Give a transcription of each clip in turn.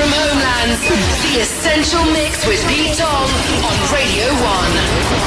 from Homelands, The Essential Mix with Pete Tong on Radio 1.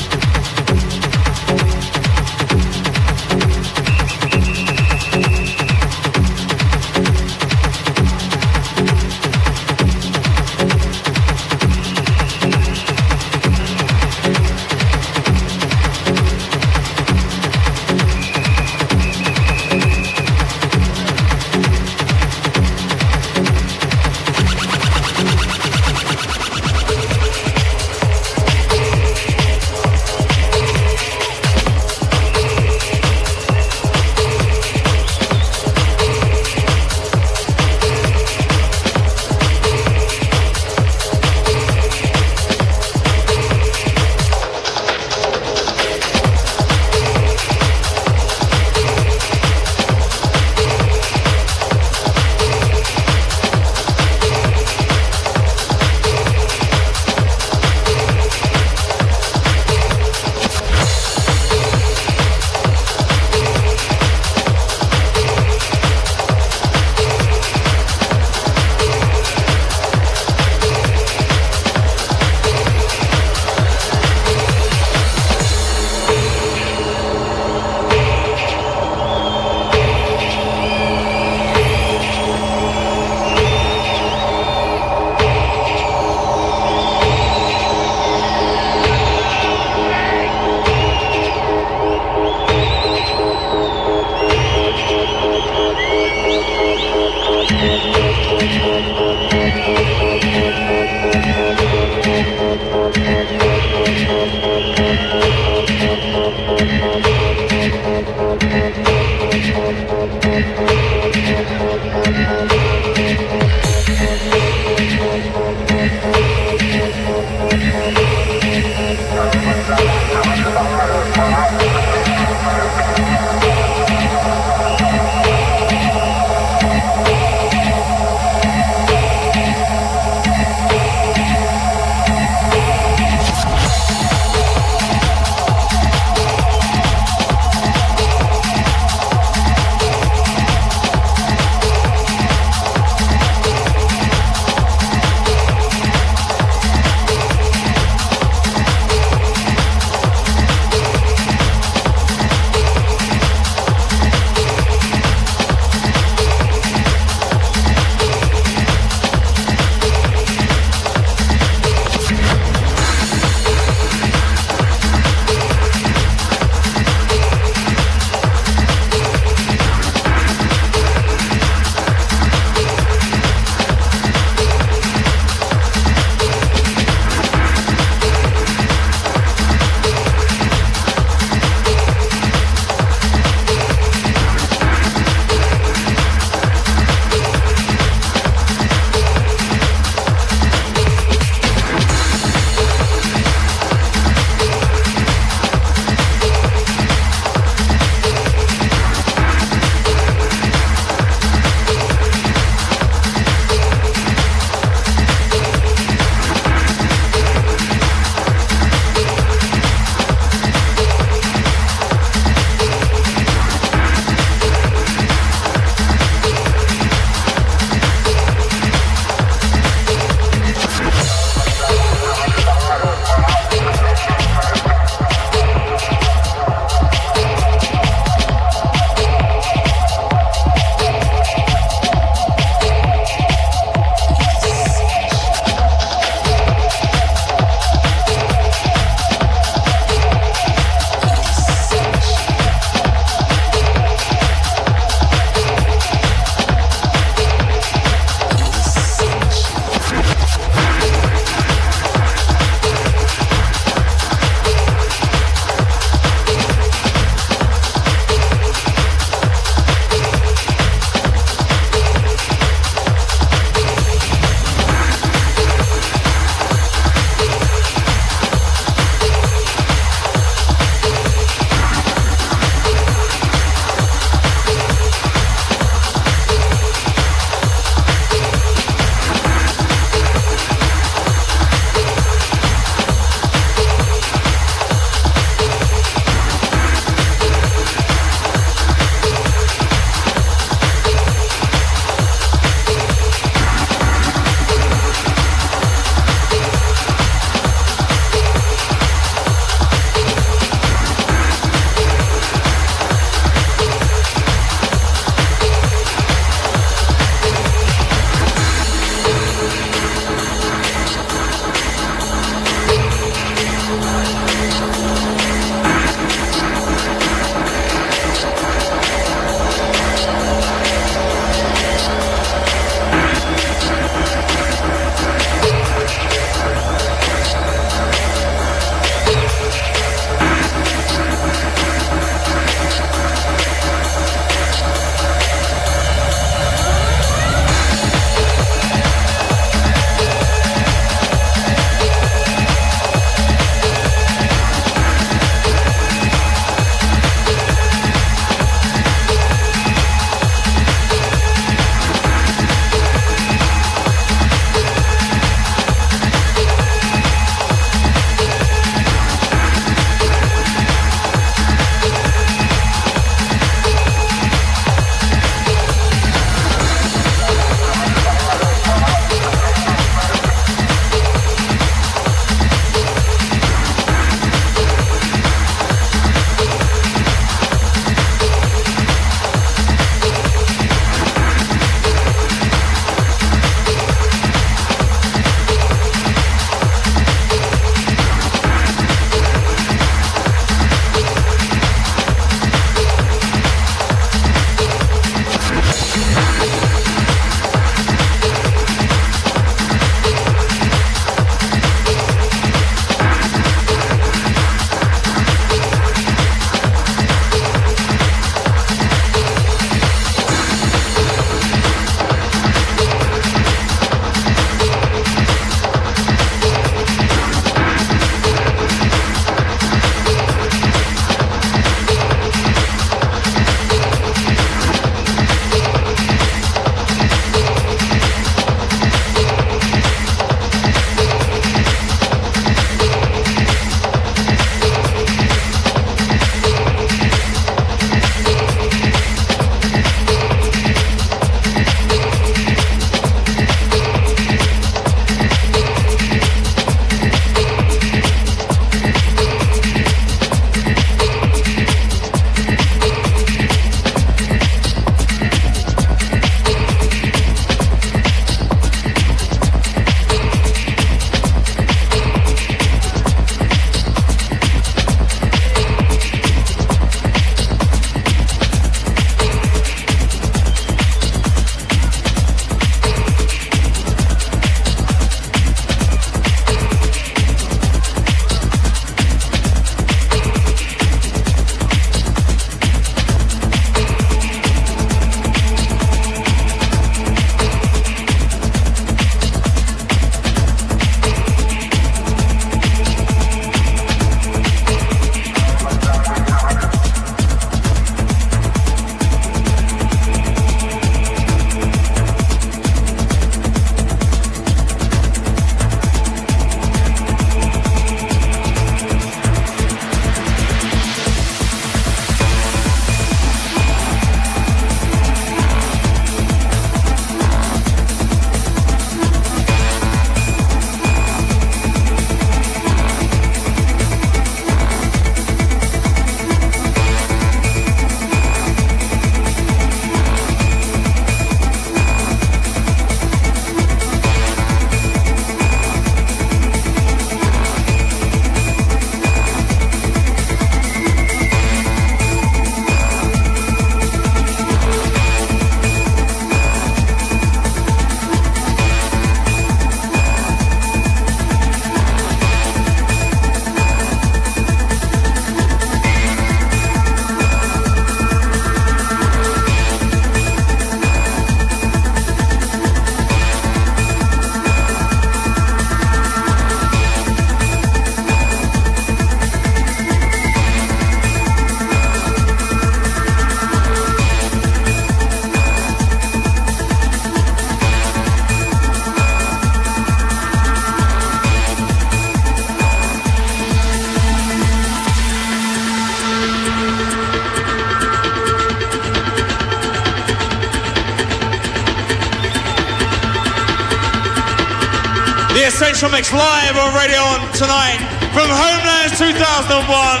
Essential Mix live on Radio 1 tonight from Homelands 2001,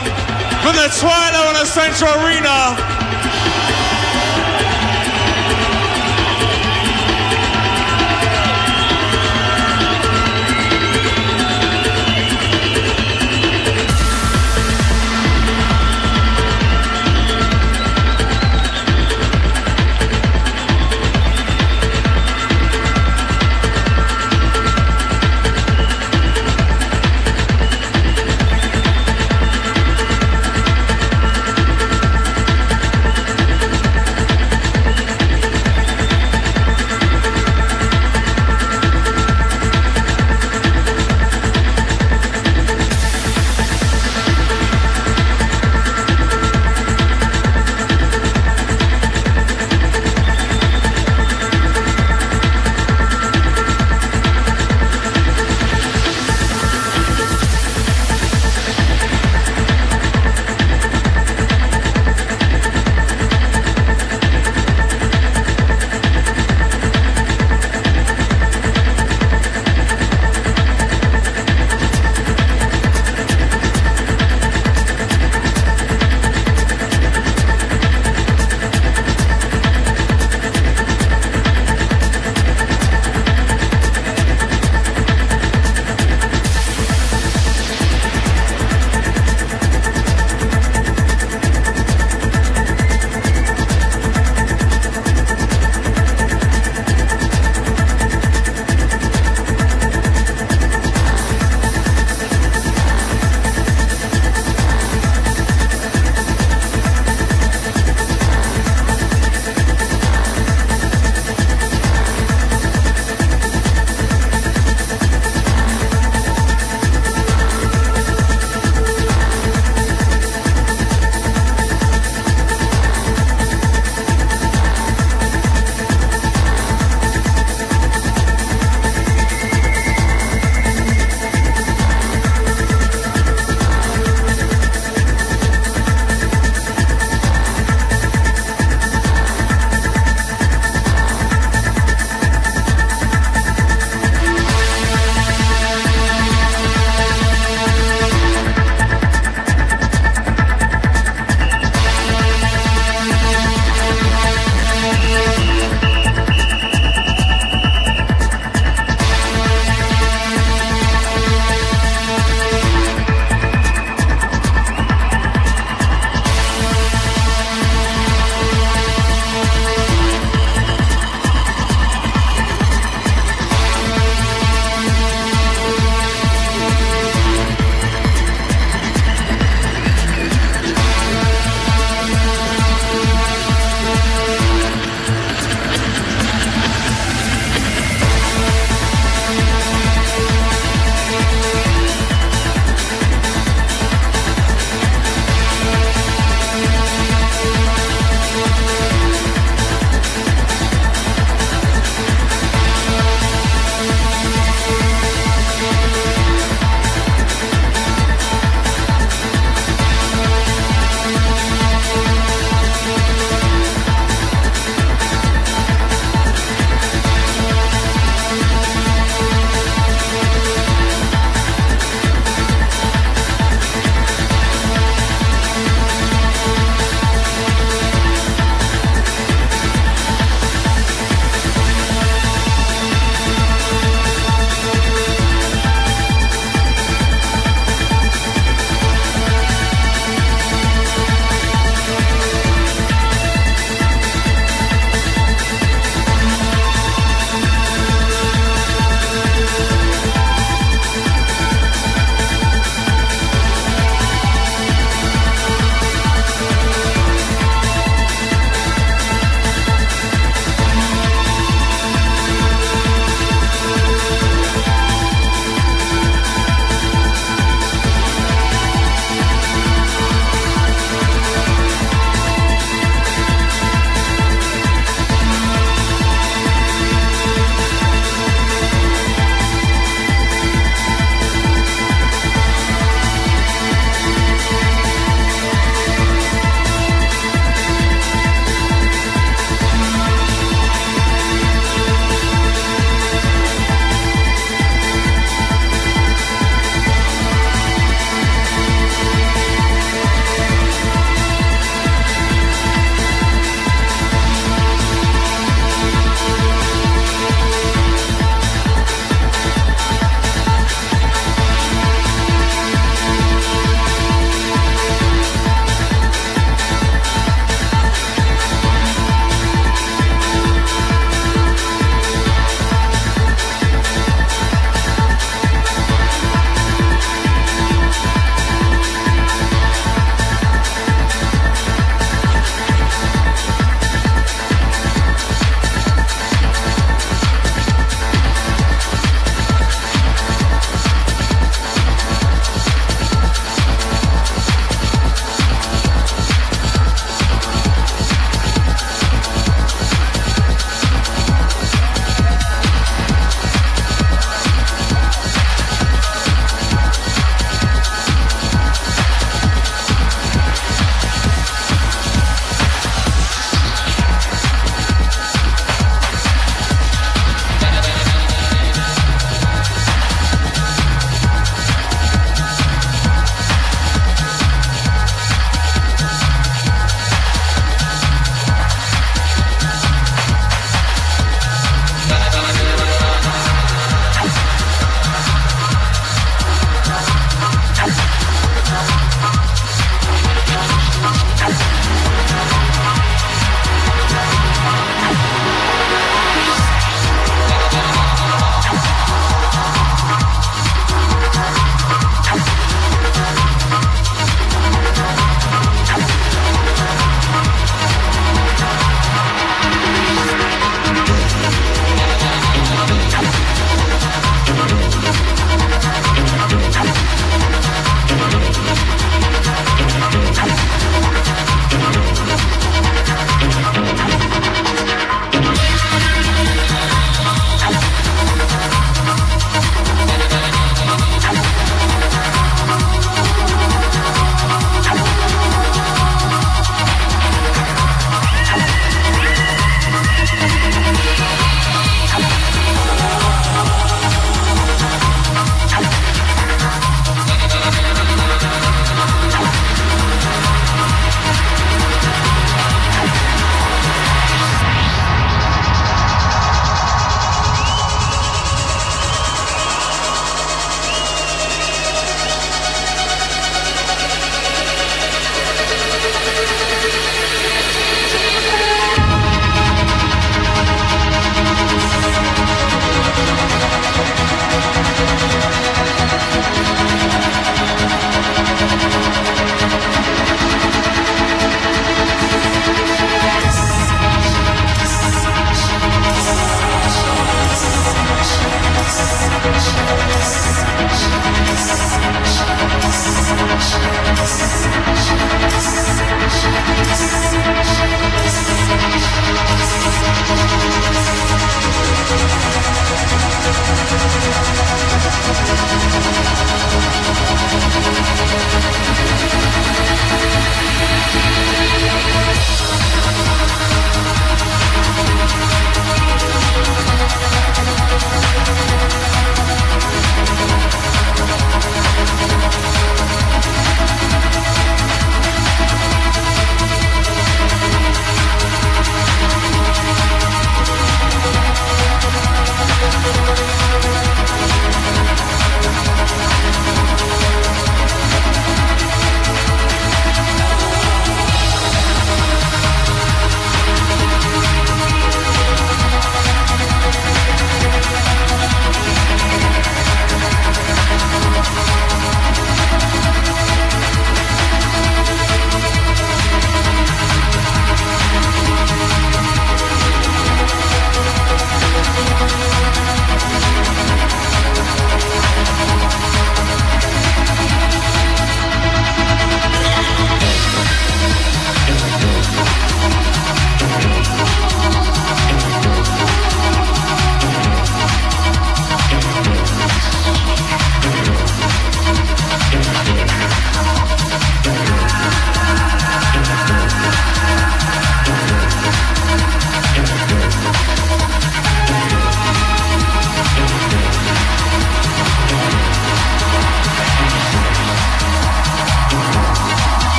from the Twilo and Central Arena.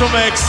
1's Essential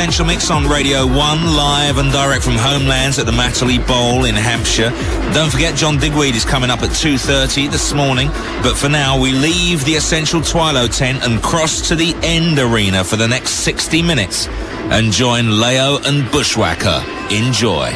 Essential Mix on Radio 1, live and direct from Homelands at the Matterley Bowl in Hampshire. Don't forget John Digweed is coming up at 2.30 this morning. But for now, we leave the Essential Twilo tent and cross to the End Arena for the next 60 minutes and join Layo and Bushwacka. Enjoy.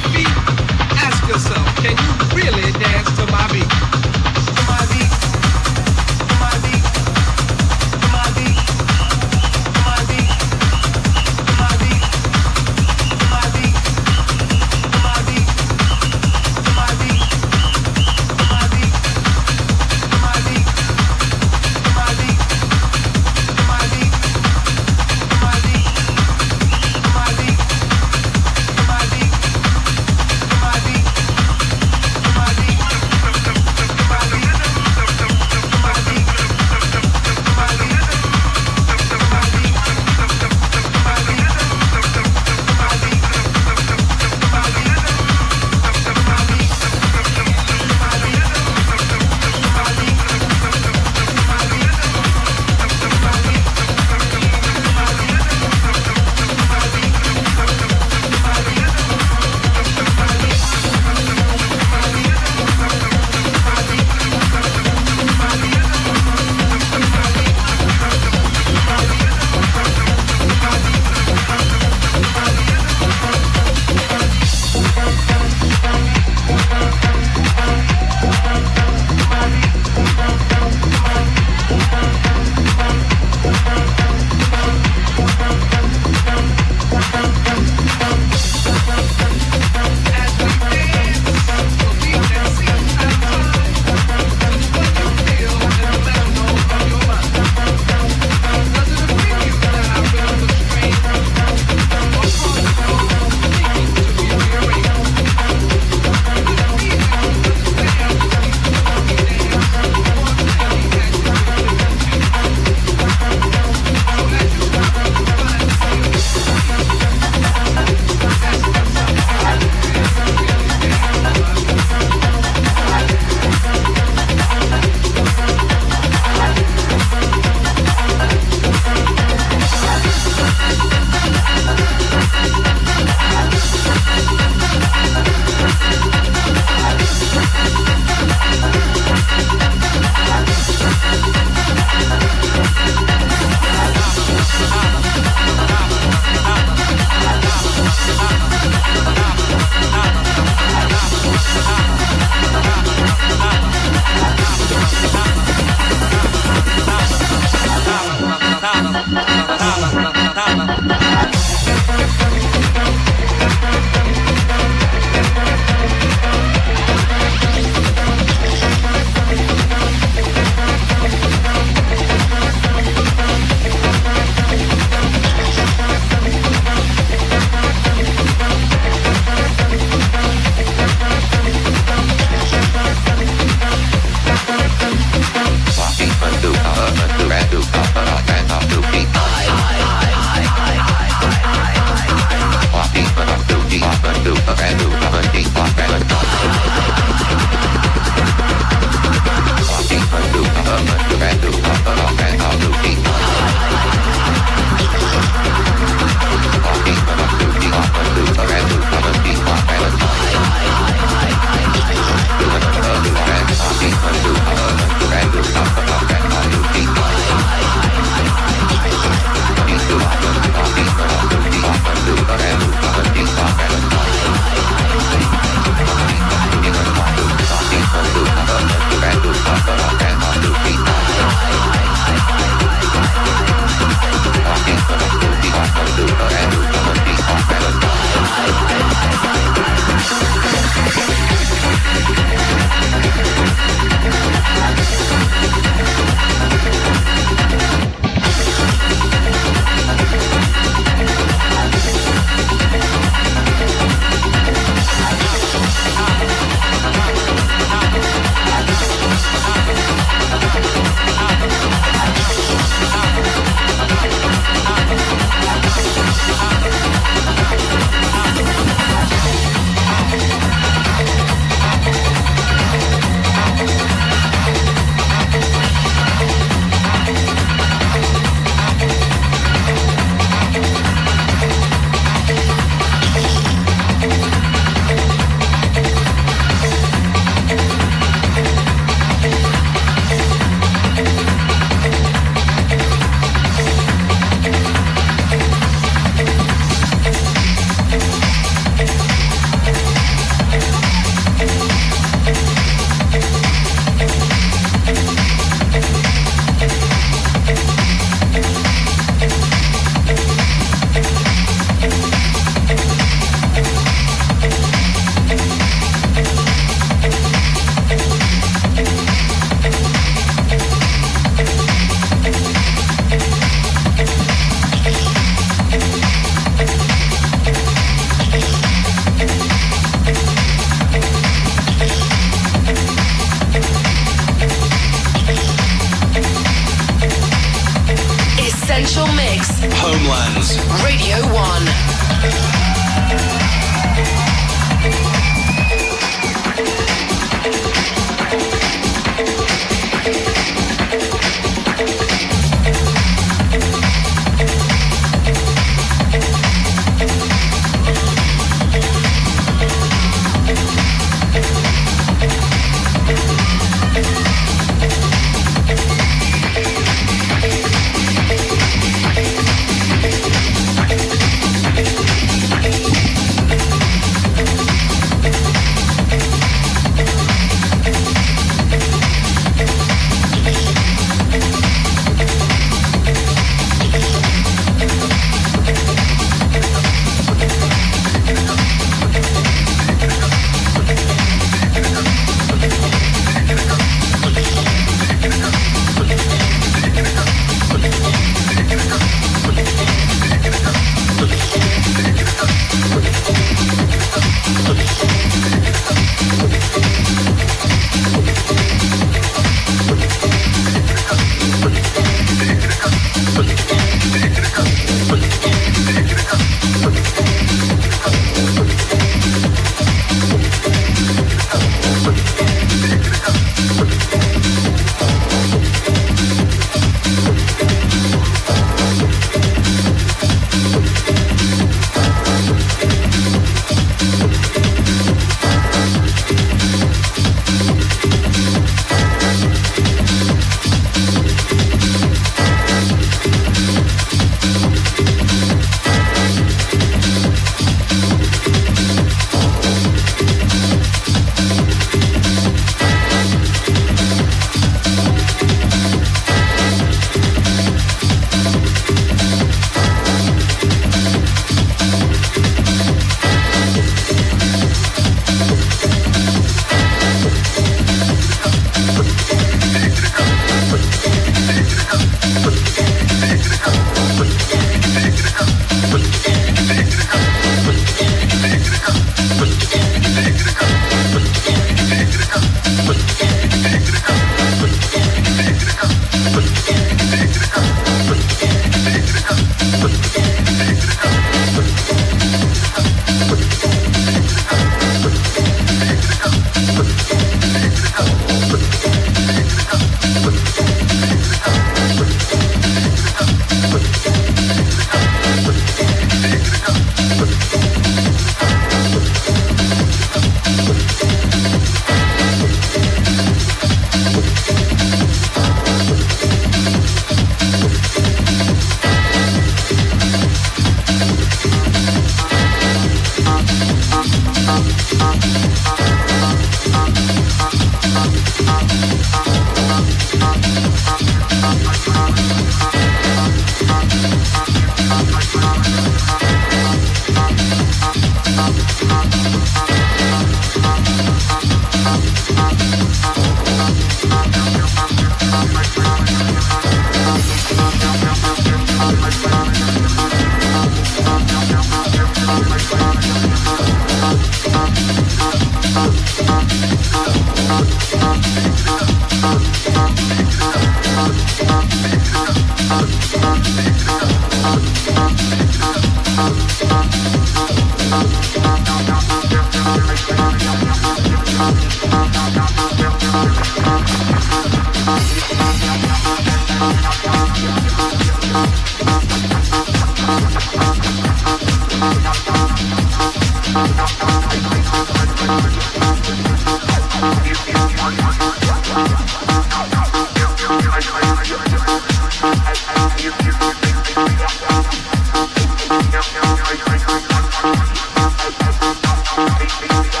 Bye.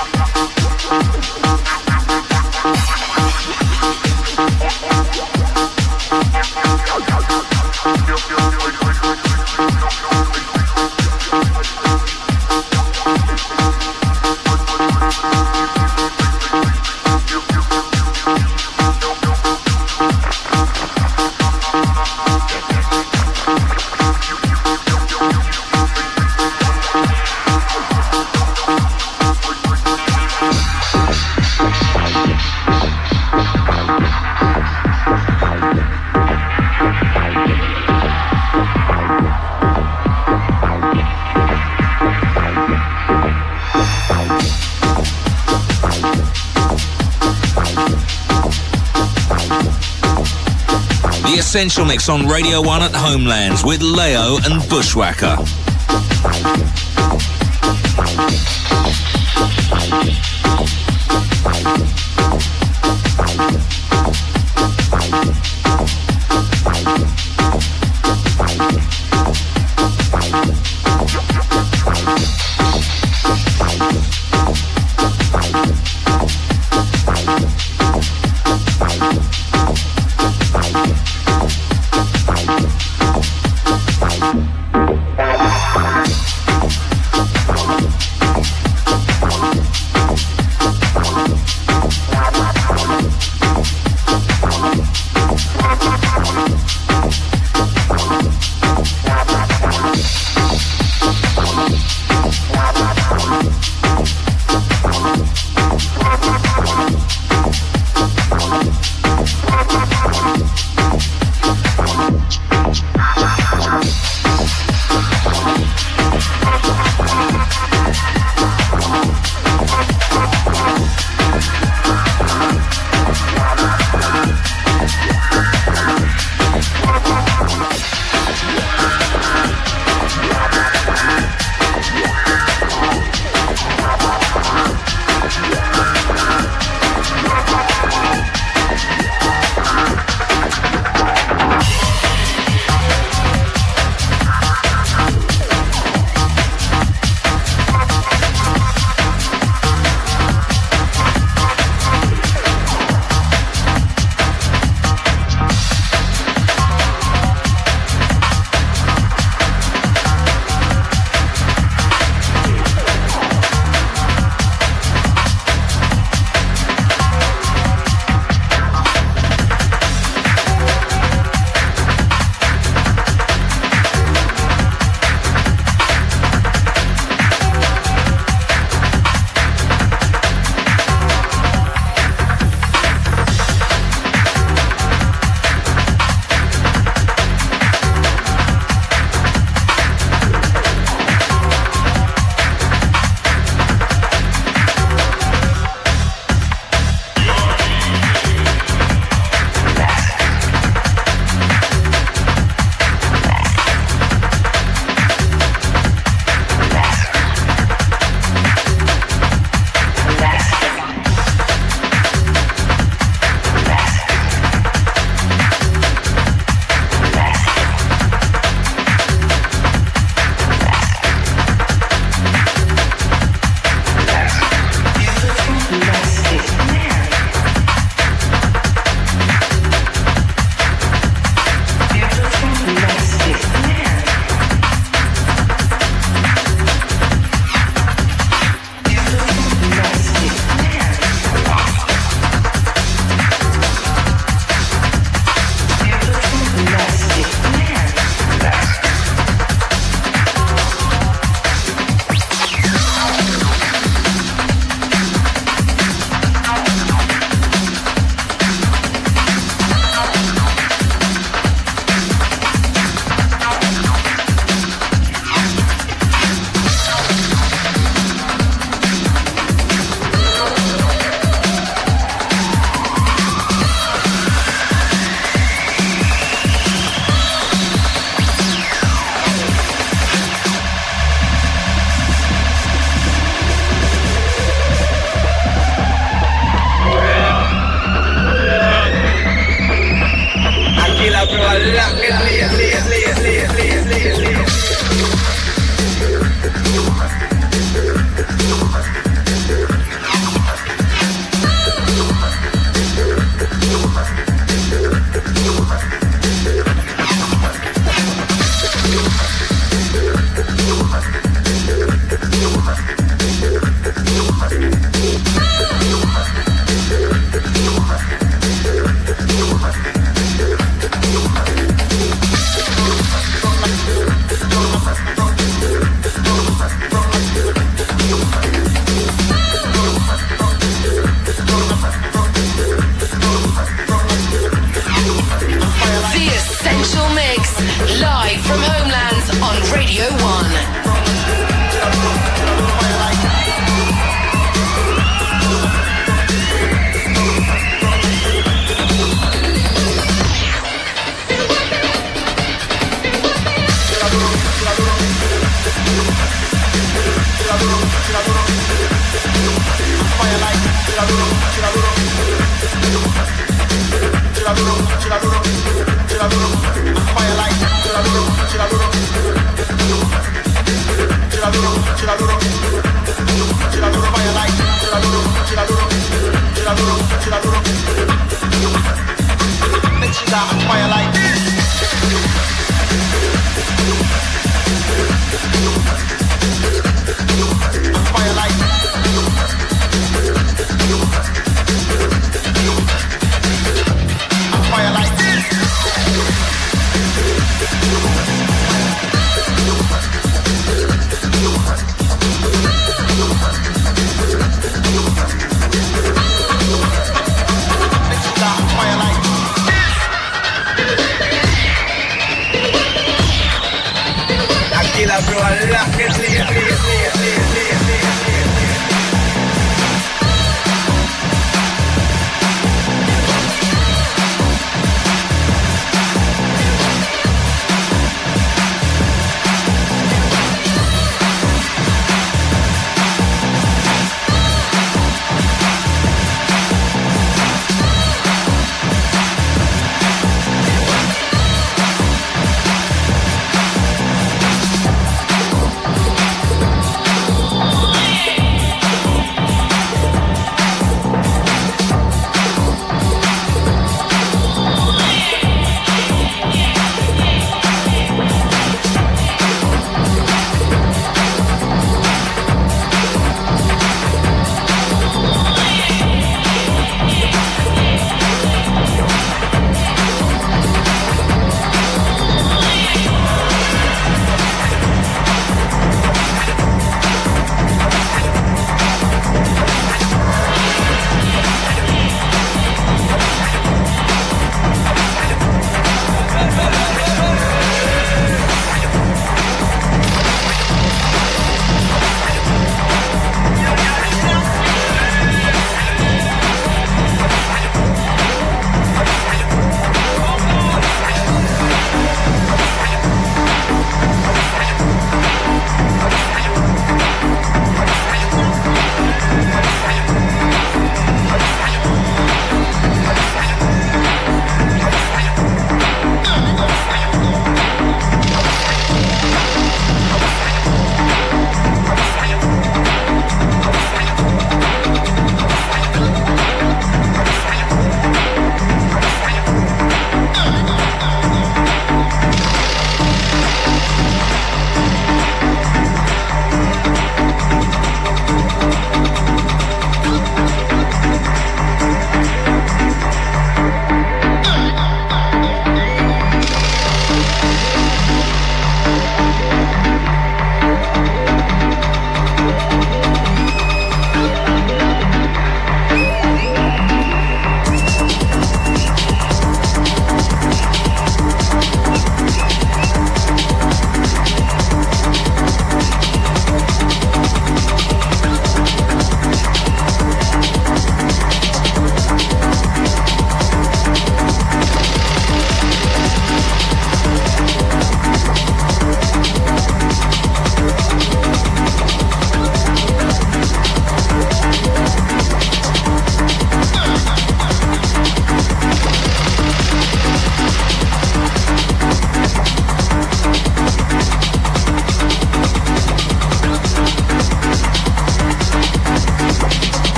Essential Mix on Radio 1 at Homelands with Layo and Bushwacka.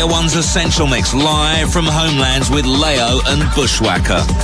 Radio 1's Essential Mix live from Homelands with Layo and Bushwacka.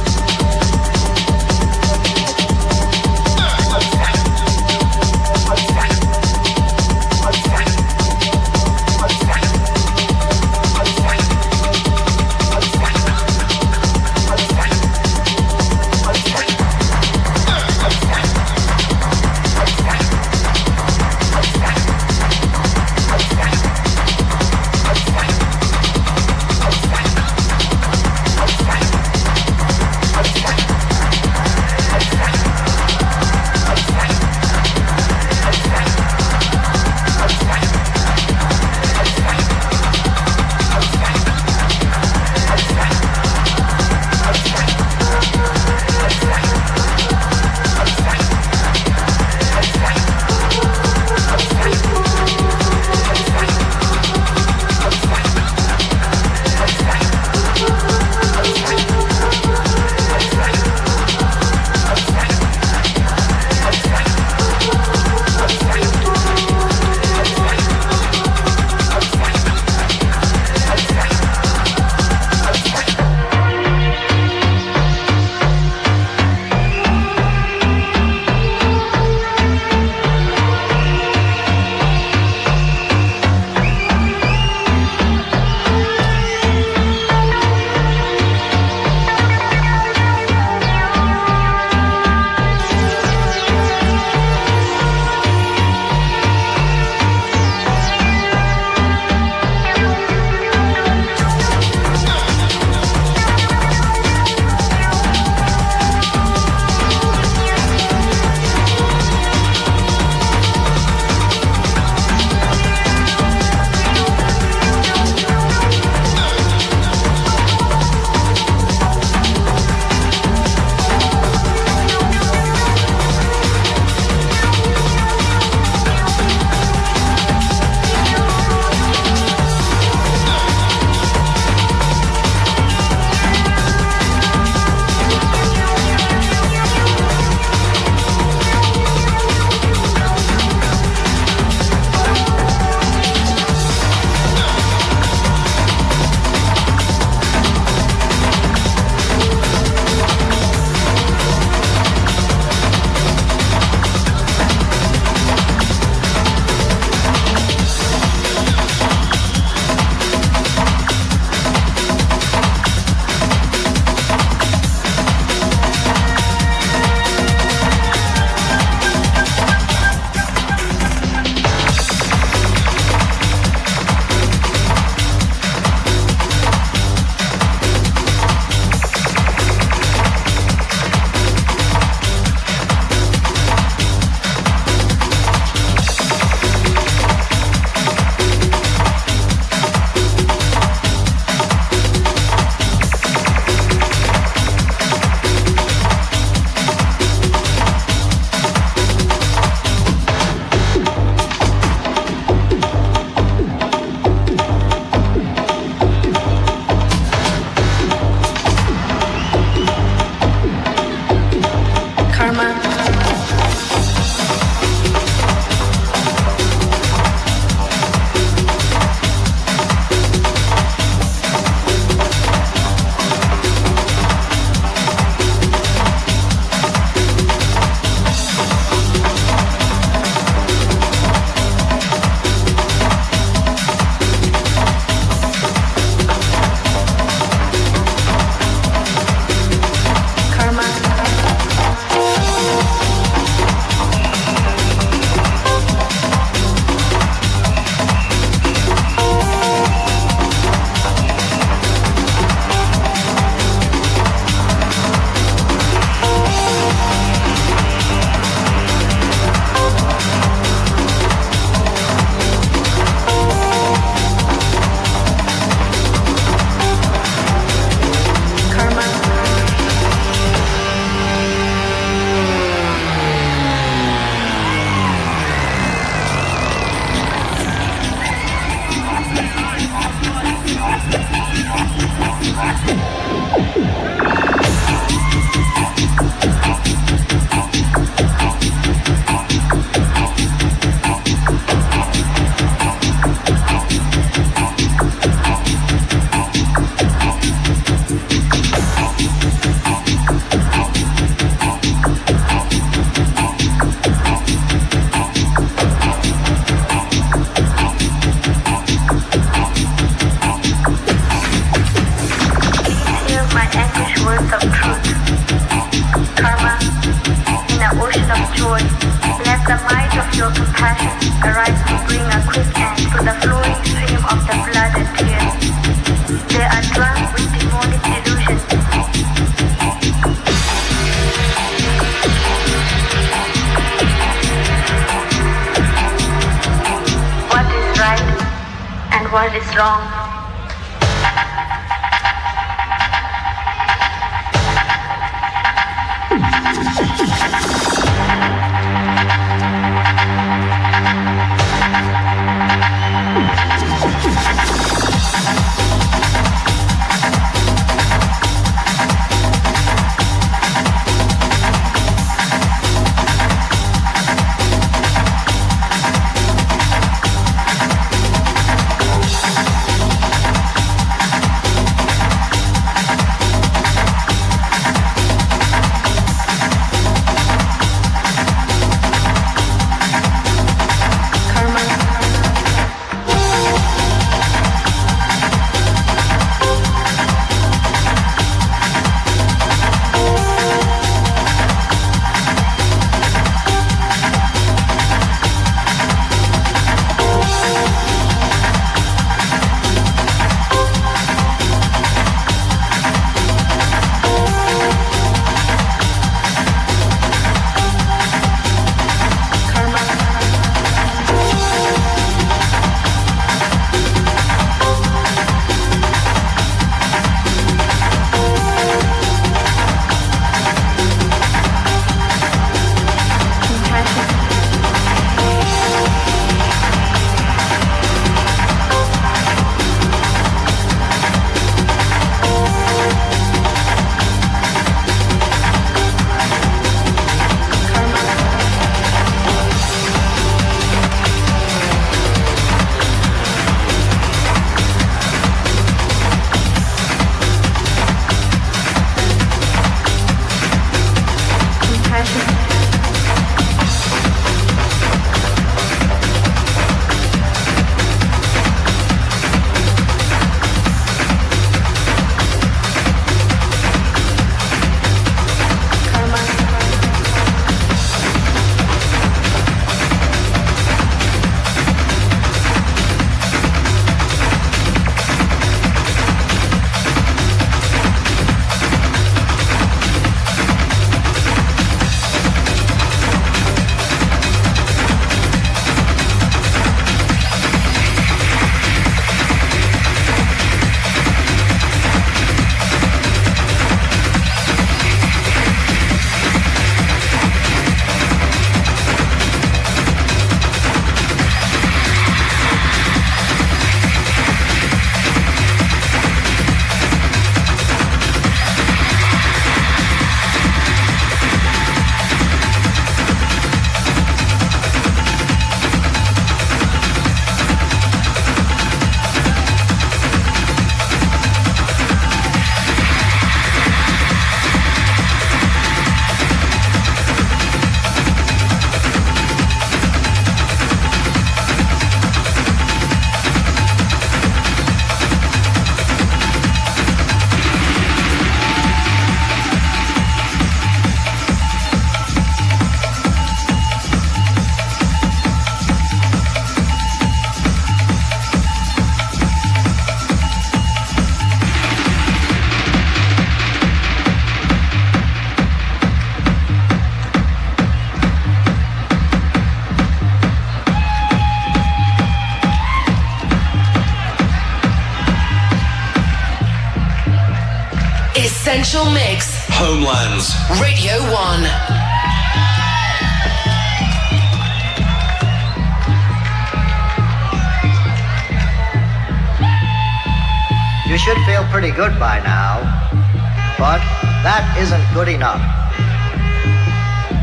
Essential Mix. Homelands. Radio 1. You should feel pretty good by now. But that isn't good enough.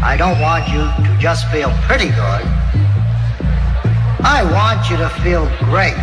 I don't want you to just feel pretty good. I want you to feel great.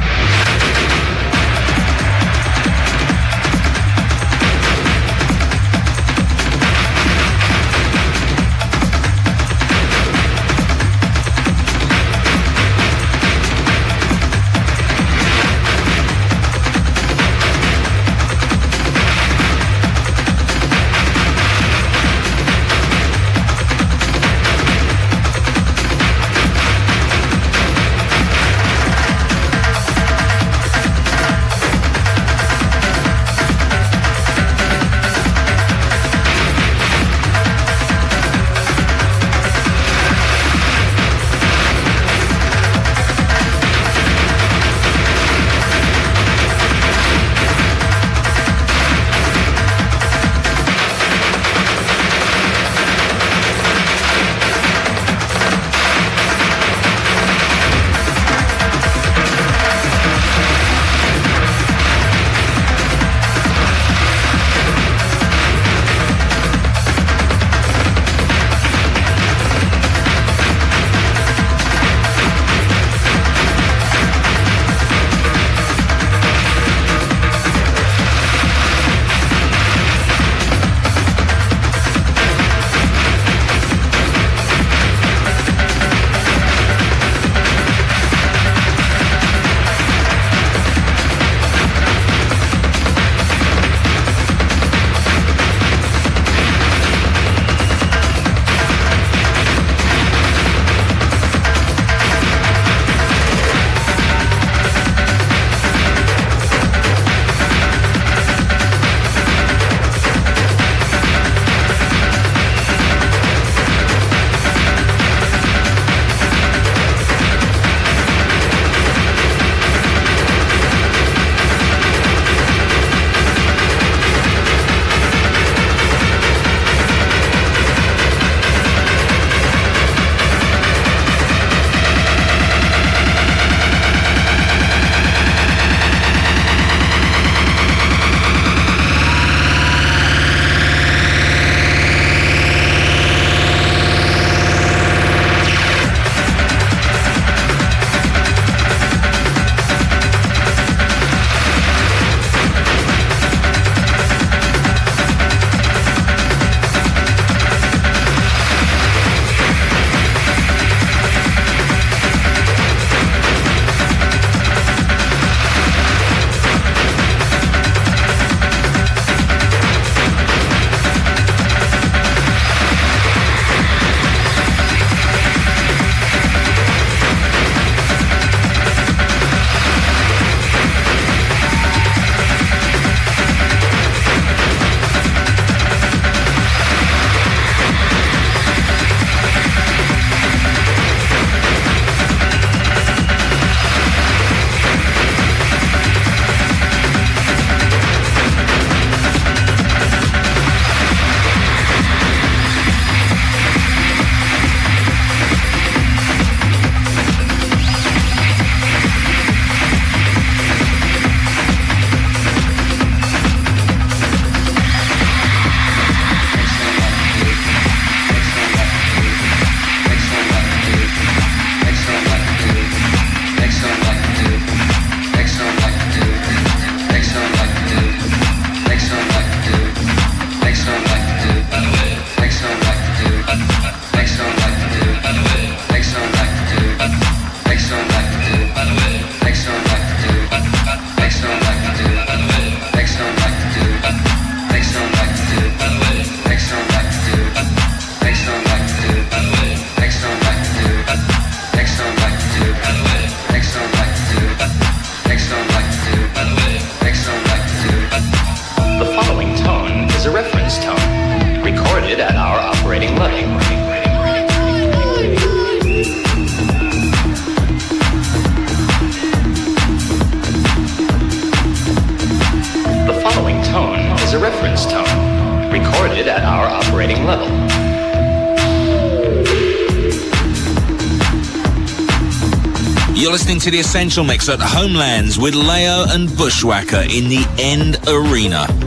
To The Essential Mix at Homelands with Layo and Bushwacka in the End Arena.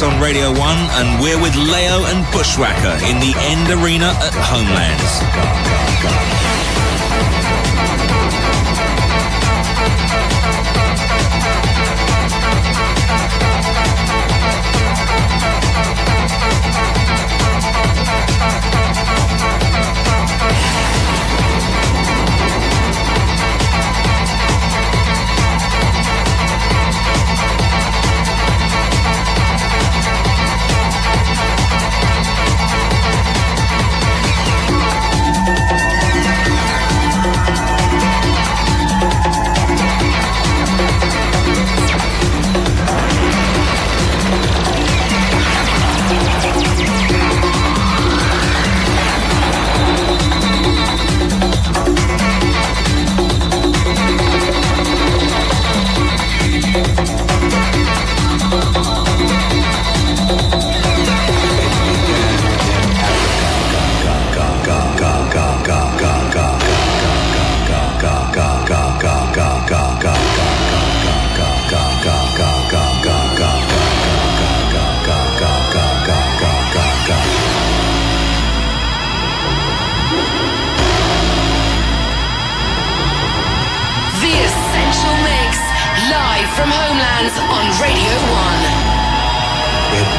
On Radio 1, and we're with Layo and Bushwacka in the End Arena at Homelands.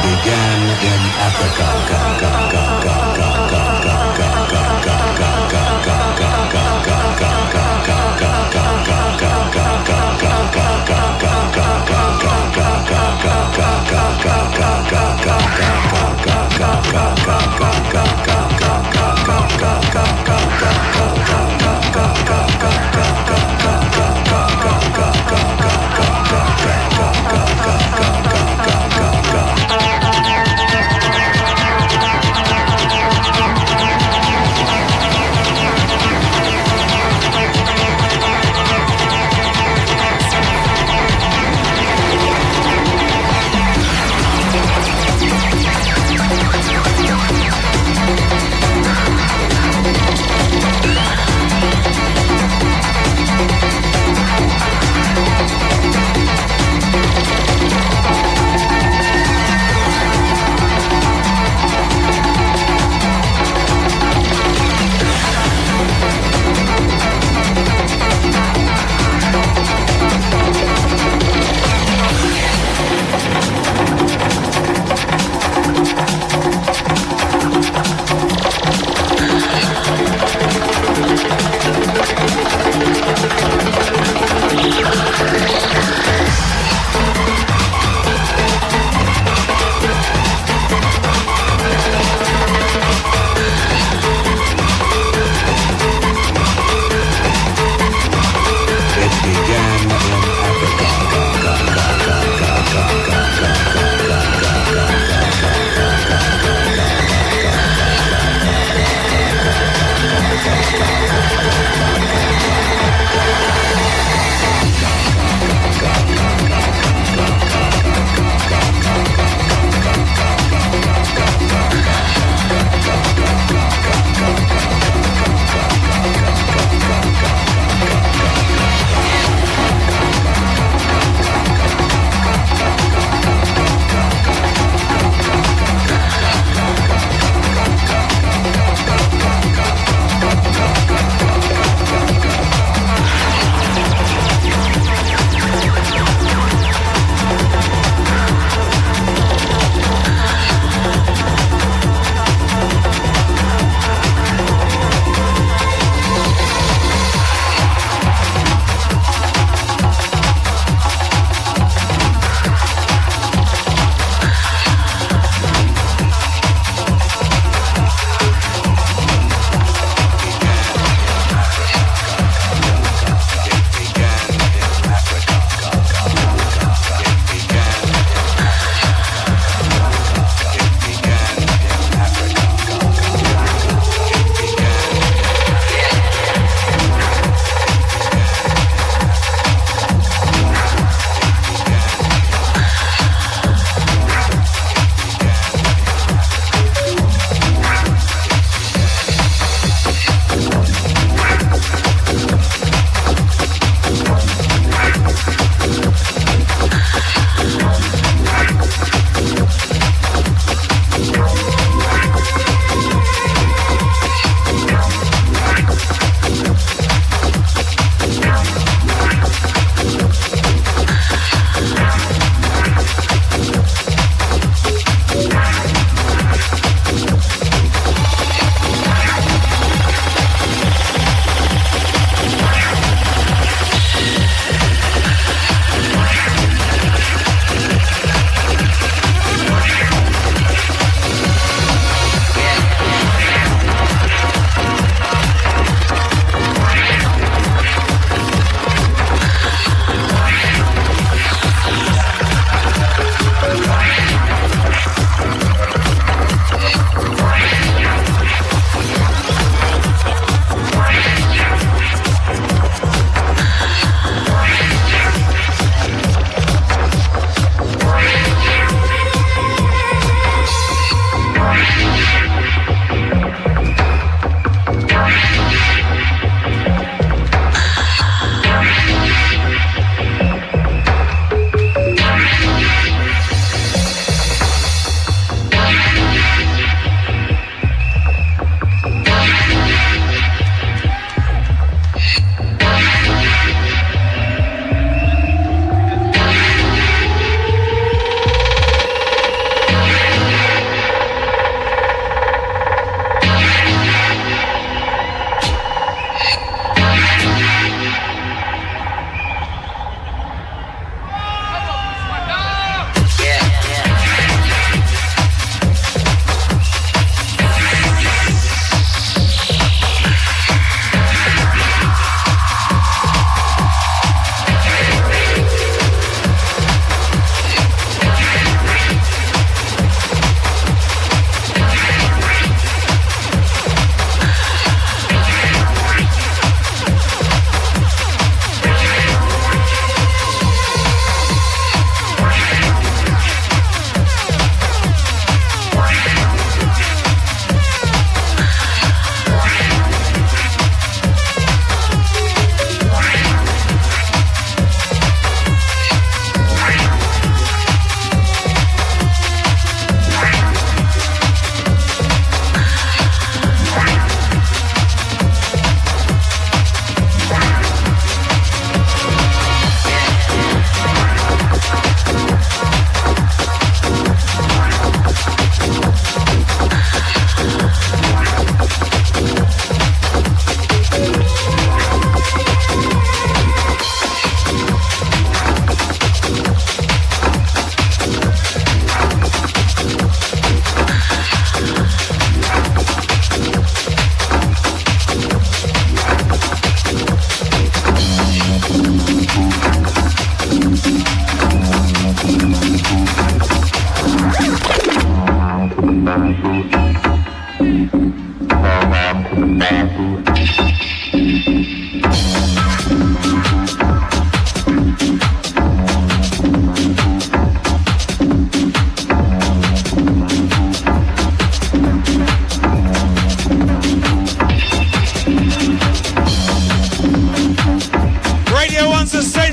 began in Africa.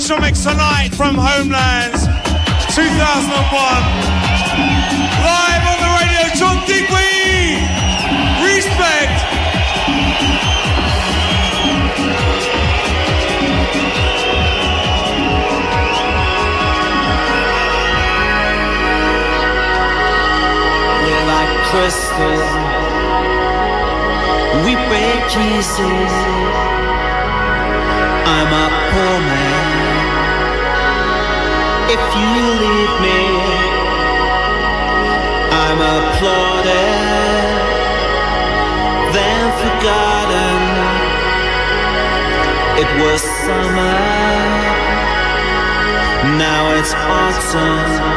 Special mix tonight from Homelands 2001. Live on the radio, John Digweed! Respect! crystal. We break pieces. I'm a poor man if you leave me. I'm applauded, then forgotten. It was summer, now it's autumn.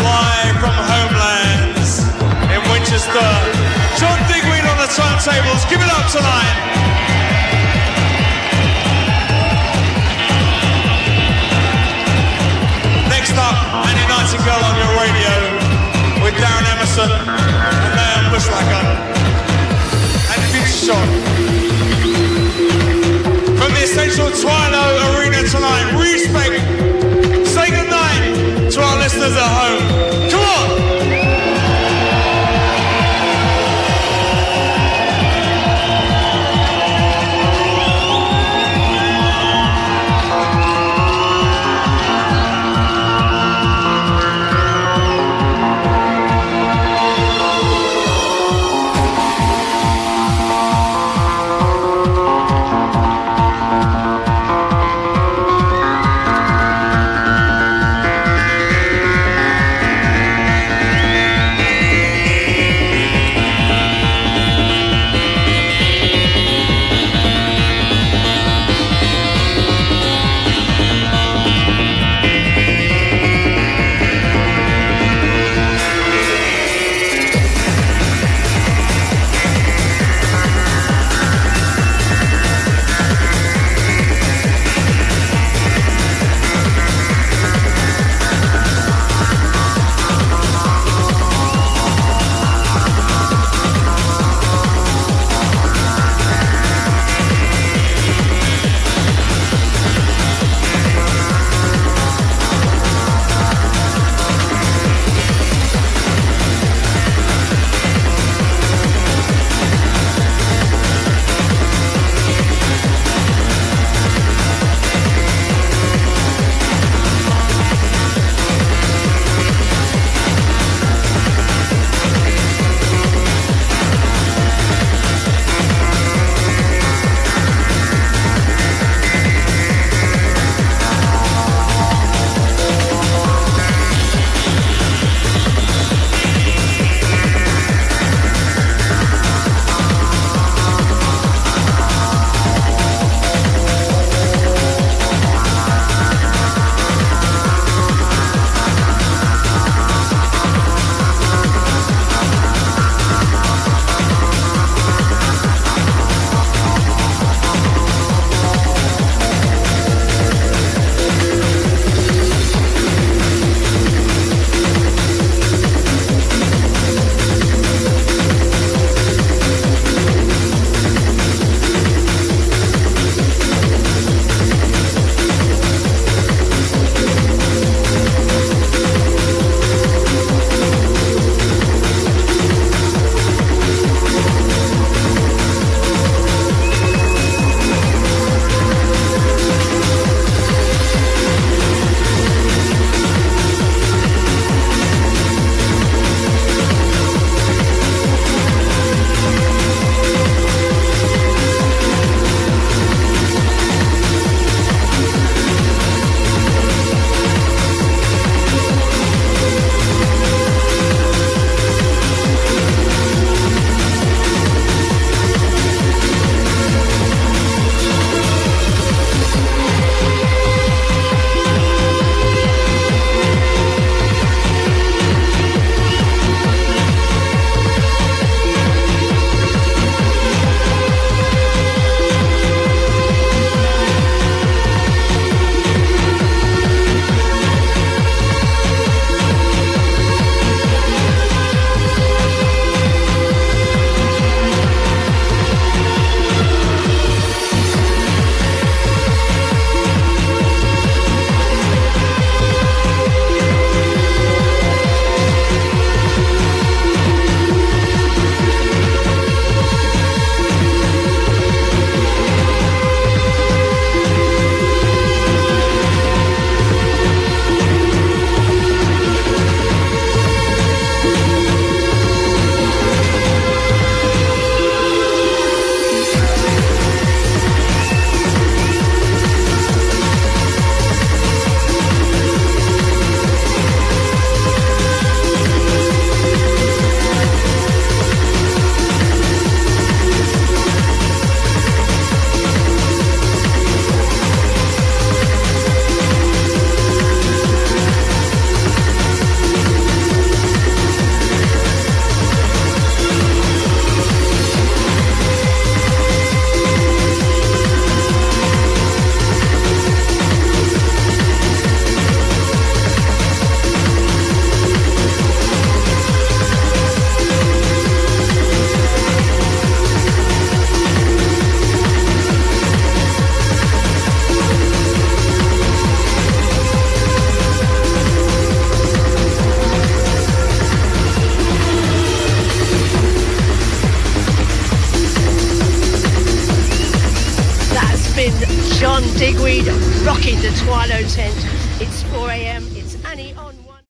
Live from Homelands in Winchester. John Digweed on the turntables. Give it up tonight. Next up, Annie Nightingale on your radio with Darren Emerson